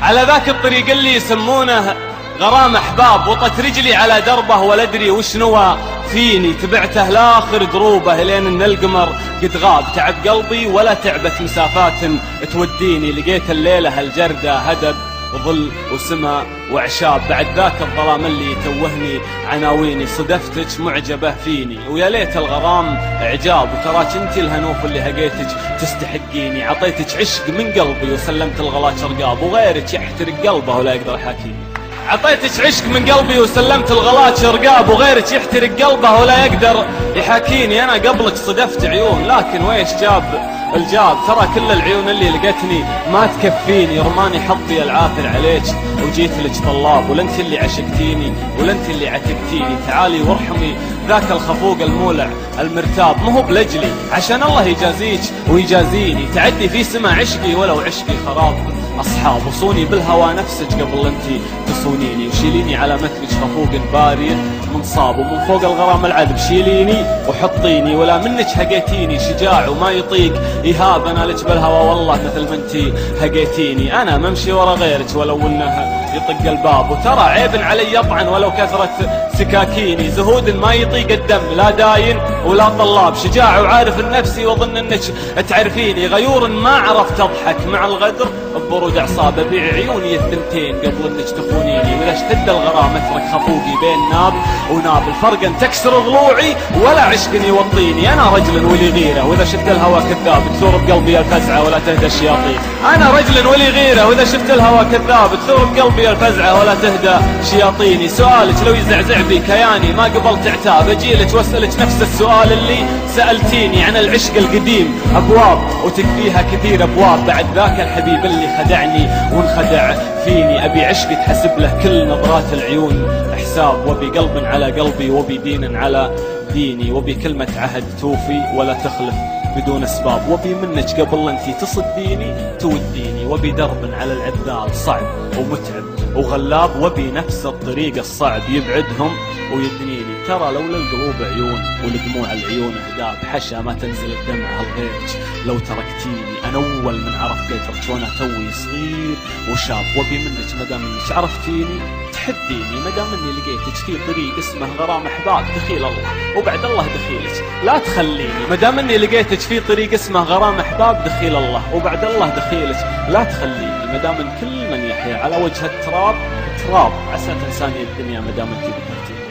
على ذاك الطريق اللي يسمونه غرام أحباب وطت رجلي على دربه ولا أدري وش نوى. فيني تبعته لآخر دروبه لين ان القمر قد غاب تعب قلبي ولا تعبت مسافات. توديني لقيت الليلة هالجردة هدب. وظل وسما وعشاب بعد ذاك الظلام اللي يتوهني عناويني صدفتك معجبة فيني. ويا ليت الغرام إعجاب. وتراك أنت الهنوف اللي هقيتك تستحقيني. عطيتك عشق من قلبي وسلمت الغلاش رقاب. وغيرك يحترق قلبه ولا يقدر يحاكيني. عطيتك عشق من قلبي وسلمت الغلاش رقاب وغيرك يحترق قلبه ولا يقدر يحاكيني. أنا قبلك صدفت عيون لكن ويش جاب الجاب؟ ترى كل العيون اللي لقتني ما تكفيني. رماني حظي العاثر عليك وجيت لك طلاب ولا انت اللي عشقتيني ولا انت اللي عتقتيني تعالي وارحمي ذاك الخفوق المولع المرتاب. مو بلجلي عشان الله يجازيك ويجازيني. تعدي في سما عشقي ولو عشقي خراب. أصحاب وصوني بالهوى نفسك قبل أنت تصونيني. وشيليني على مثلك خفوق باري منصاب ومن فوق الغرام العذب. شيليني وحطيني ولا منك هقيتيني. شجاع وما يطيق إيهاب أنا لك بالهوى والله مثل ما أنت هقيتيني. أنا ممشي ورا غيرك ولو أنها يطق الباب. وترى عيب علي يطعن ولو كثرت سكاكيني. زهود ما يطيق الدم لا داين ولا طلاب. شجاع وعارف النفسي واظن أنك تعرفيني. غيور ما عرفت أضحك. مع الغدر ببرود اعصاب ابيع عيوني الثنتين قبل انك تخونيني. واذا أشتد الغرام أترك خفوقي بين ناب وناب. الفرق أن تكسر ضلوعي ولا عشق يوطيني. أنا رجل ولي غيرة. وإذا شفت الهوى كذاب تثور بقلبي الفزعة ولا تهدى الشياطين. أنا رجل ولي غيرة. وإذا شفت الهوى كذاب تثور بقلبي الفزعة ولا تهدى شياطيني. سؤالك لو يزعزع بي كياني ما قبلت عتاب أجيلك وأسألك نفس السؤال اللي سألتيني عن العشق القديم. أبواب وتكفيها كثير أبواب. بعد ذاك الحبيب اللي خدعني وانخدع فيني. أبي عشق تحسب له كل نظرات العيون حساب وبي قلب على قلبي وبي دين على ديني وبي كلمة عهد توفي ولا تخلف بدون أسباب. وبي منك قبل أنتي تصديني توديني. وبي درب على العذال صعب. ومتعب وغلاب وبي نفس الطريق الصعب يبعدهم ويدنيني. ترى لولا القلوب عيون والدموع العيون اهداب حشا ما تنزل الدمعة لغيرك لو تركتيني أنا أول من عرف قدرك وأنا توي صغير وشاب وبي منك مدام إنك عرفتيني. تحديني مدام إني لقيتك في طريق اسمه غرام أحباب دخيل الله وبعد الله دخيلك. لا تخليني مدام إني لقيتك في طريق اسمه غرام أحباب دخيل الله وبعد الله دخيلك. لا تخليني مدام إن كل من يحيا على وجه التراب. تراب. عسى تنساني الدنيا مدام انت ذكرتيني